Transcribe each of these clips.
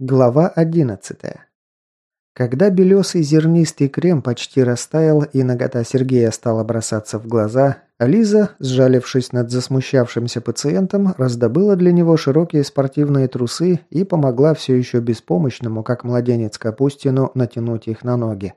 Глава 11. Когда белесый зернистый крем почти растаял и нагота Сергея стала бросаться в глаза, Лиза, сжалившись над засмущавшимся пациентом, раздобыла для него широкие спортивные трусы и помогла все еще беспомощному, как младенец Капустину, натянуть их на ноги.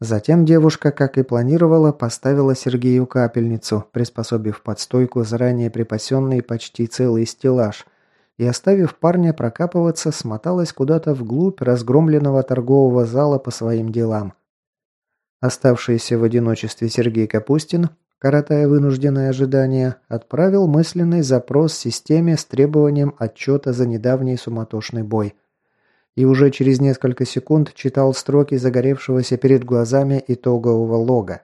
Затем девушка, как и планировала, поставила Сергею капельницу, приспособив под стойку заранее припасенный почти целый стеллаж – и, оставив парня прокапываться, смоталась куда-то вглубь разгромленного торгового зала по своим делам. Оставшийся в одиночестве Сергей Капустин, коротая вынужденное ожидание, отправил мысленный запрос системе с требованием отчета за недавний суматошный бой. И уже через несколько секунд читал строки загоревшегося перед глазами итогового лога.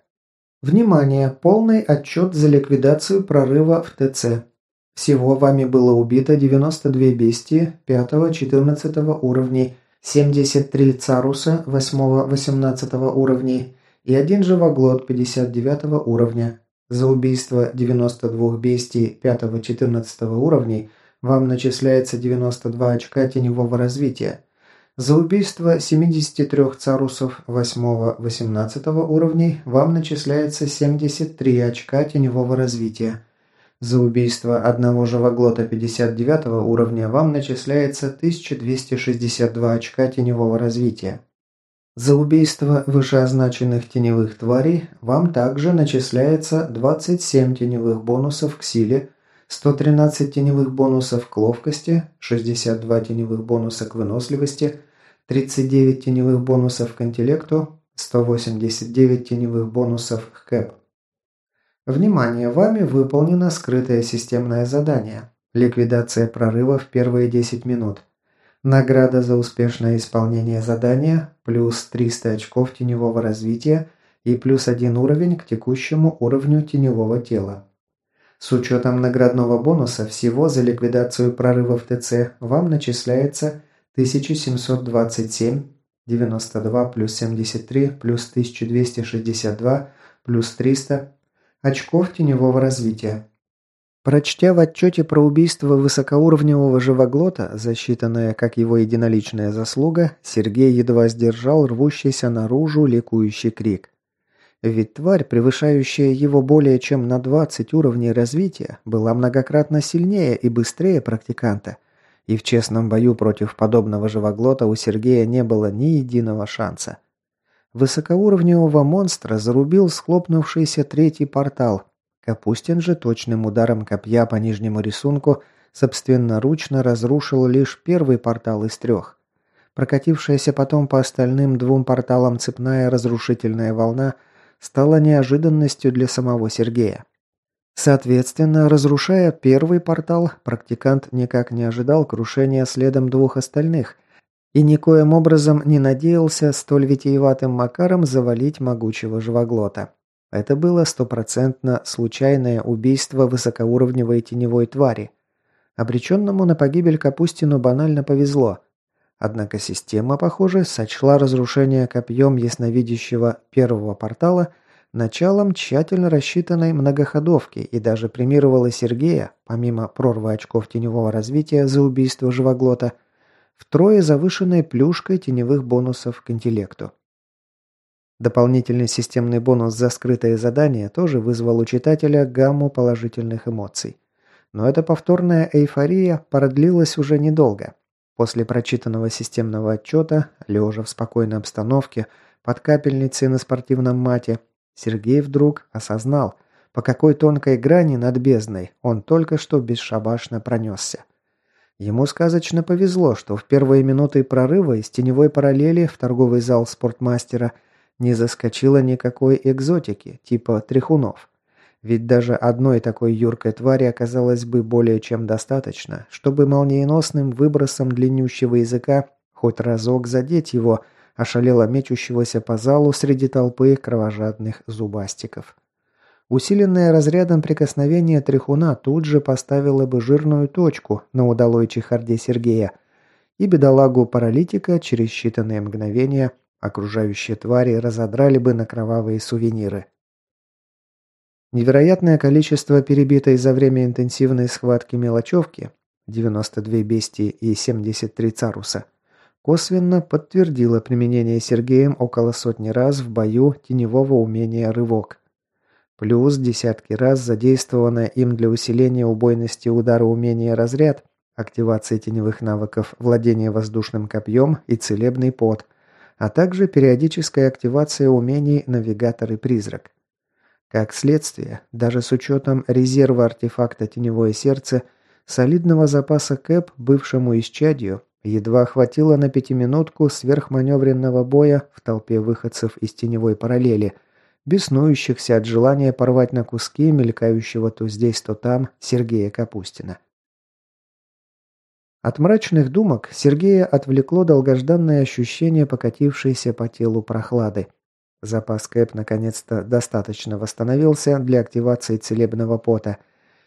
Внимание! Полный отчет за ликвидацию прорыва в ТЦ. Всего вами было убито 92 бестии 5-14 уровней, 73 царуса 8-18 уровней и один живоглот 59 уровня. За убийство 92 бестий 5-14 уровней вам начисляется 92 очка теневого развития. За убийство 73 царусов 8-18 уровней вам начисляется 73 очка теневого развития. За убийство одного живоглота 59 уровня вам начисляется 1262 очка теневого развития. За убийство вышеозначенных теневых тварей вам также начисляется 27 теневых бонусов к силе, 113 теневых бонусов к ловкости, 62 теневых бонуса к выносливости, 39 теневых бонусов к интеллекту, 189 теневых бонусов к кэп. Внимание, вами выполнено скрытое системное задание. Ликвидация прорыва в первые 10 минут. Награда за успешное исполнение задания плюс 300 очков теневого развития и плюс 1 уровень к текущему уровню теневого тела. С учетом наградного бонуса всего за ликвидацию прорыва в ТЦ вам начисляется 1727, 92 плюс 73 плюс 1262 плюс 300 очков теневого развития. Прочтя в отчете про убийство высокоуровневого живоглота, засчитанное как его единоличная заслуга, Сергей едва сдержал рвущийся наружу ликующий крик. Ведь тварь, превышающая его более чем на 20 уровней развития, была многократно сильнее и быстрее практиканта. И в честном бою против подобного живоглота у Сергея не было ни единого шанса. Высокоуровневого монстра зарубил схлопнувшийся третий портал. Капустин же точным ударом копья по нижнему рисунку собственноручно разрушил лишь первый портал из трех. Прокатившаяся потом по остальным двум порталам цепная разрушительная волна стала неожиданностью для самого Сергея. Соответственно, разрушая первый портал, практикант никак не ожидал крушения следом двух остальных, и никоим образом не надеялся столь витиеватым макаром завалить могучего живоглота. Это было стопроцентно случайное убийство высокоуровневой теневой твари. Обреченному на погибель Капустину банально повезло. Однако система, похоже, сочла разрушение копьем ясновидящего первого портала началом тщательно рассчитанной многоходовки и даже премировала Сергея, помимо прорвы очков теневого развития за убийство живоглота – втрое завышенной плюшкой теневых бонусов к интеллекту. Дополнительный системный бонус за скрытое задание тоже вызвал у читателя гамму положительных эмоций. Но эта повторная эйфория продлилась уже недолго. После прочитанного системного отчета, лежа в спокойной обстановке, под капельницей на спортивном мате, Сергей вдруг осознал, по какой тонкой грани над бездной он только что бесшабашно пронесся. Ему сказочно повезло, что в первые минуты прорыва из теневой параллели в торговый зал спортмастера не заскочило никакой экзотики, типа трехунов. Ведь даже одной такой юркой твари оказалось бы более чем достаточно, чтобы молниеносным выбросом длиннющего языка хоть разок задеть его, ошалело мечущегося по залу среди толпы кровожадных зубастиков. Усиленное разрядом прикосновение трехуна тут же поставило бы жирную точку на удалой чехарде Сергея, и бедолагу-паралитика через считанные мгновения окружающие твари разодрали бы на кровавые сувениры. Невероятное количество перебитой за время интенсивной схватки мелочевки 92 бестии и 73 царуса – косвенно подтвердило применение Сергеем около сотни раз в бою теневого умения «Рывок». Плюс десятки раз задействованное им для усиления убойности удара умения «Разряд», активации теневых навыков владения воздушным копьем и целебный пот, а также периодическая активация умений «Навигатор» и «Призрак». Как следствие, даже с учетом резерва артефакта «Теневое сердце», солидного запаса КЭП бывшему исчадию едва хватило на пятиминутку сверхманевренного боя в толпе выходцев из теневой параллели, беснующихся от желания порвать на куски мелькающего то здесь, то там Сергея Капустина. От мрачных думок Сергея отвлекло долгожданное ощущение покатившейся по телу прохлады. Запас КЭП наконец-то достаточно восстановился для активации целебного пота,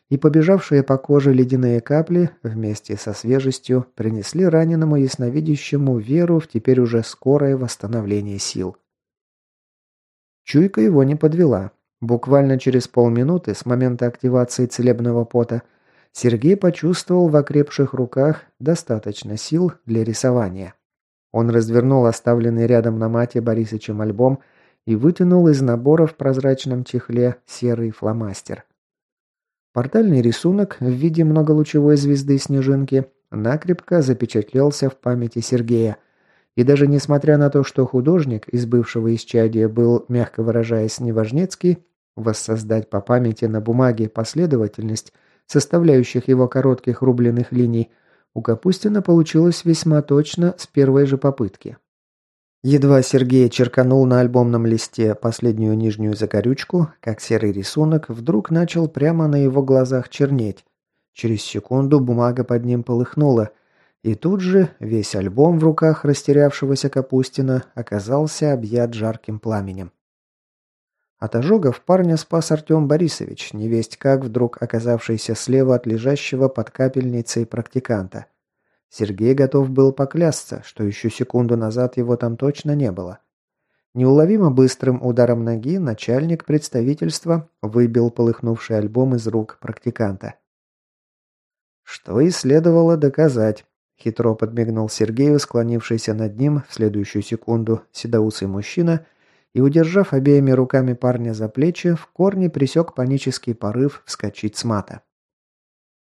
и побежавшие по коже ледяные капли вместе со свежестью принесли раненому ясновидящему веру в теперь уже скорое восстановление сил. Чуйка его не подвела. Буквально через полминуты с момента активации целебного пота – Сергей почувствовал в окрепших руках достаточно сил для рисования. Он развернул оставленный рядом на мате Борисычем альбом и вытянул из набора в прозрачном чехле серый фломастер. Портальный рисунок в виде многолучевой звезды снежинки накрепко запечатлелся в памяти Сергея. И даже несмотря на то, что художник из бывшего исчадия был, мягко выражаясь, неважнецкий, воссоздать по памяти на бумаге последовательность – составляющих его коротких рубленых линий, у Капустина получилось весьма точно с первой же попытки. Едва Сергей черканул на альбомном листе последнюю нижнюю закорючку, как серый рисунок вдруг начал прямо на его глазах чернеть. Через секунду бумага под ним полыхнула, и тут же весь альбом в руках растерявшегося Капустина оказался объят жарким пламенем. От ожогов парня спас Артем Борисович, невесть как вдруг оказавшийся слева от лежащего под капельницей практиканта. Сергей готов был поклясться, что еще секунду назад его там точно не было. Неуловимо быстрым ударом ноги начальник представительства выбил полыхнувший альбом из рук практиканта. Что и следовало доказать. Хитро подмигнул Сергею, склонившийся над ним в следующую секунду седоусый мужчина – и, удержав обеими руками парня за плечи, в корне присек панический порыв вскочить с мата.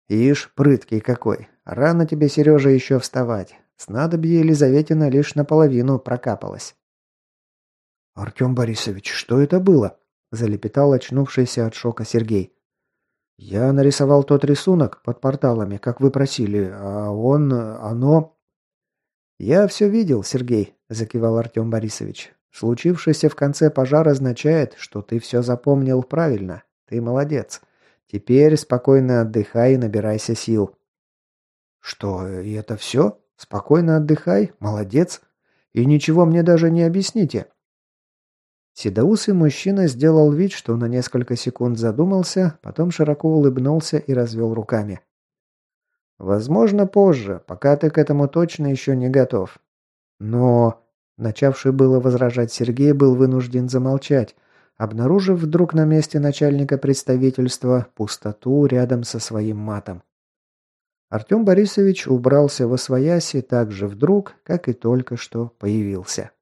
«Ишь, прыткий какой! Рано тебе, Сережа, еще вставать. Снадобье Елизаветина лишь наполовину прокапалось». «Артем Борисович, что это было?» – залепетал очнувшийся от шока Сергей. «Я нарисовал тот рисунок под порталами, как вы просили, а он... оно...» «Я все видел, Сергей», – закивал Артем Борисович. Случившееся в конце пожара означает, что ты все запомнил правильно. Ты молодец. Теперь спокойно отдыхай и набирайся сил». «Что, и это все? Спокойно отдыхай? Молодец? И ничего мне даже не объясните?» Седоусый мужчина сделал вид, что на несколько секунд задумался, потом широко улыбнулся и развел руками. «Возможно, позже, пока ты к этому точно еще не готов. Но...» Начавший было возражать Сергей был вынужден замолчать, обнаружив вдруг на месте начальника представительства пустоту рядом со своим матом. Артем Борисович убрался во свояси так же вдруг, как и только что появился.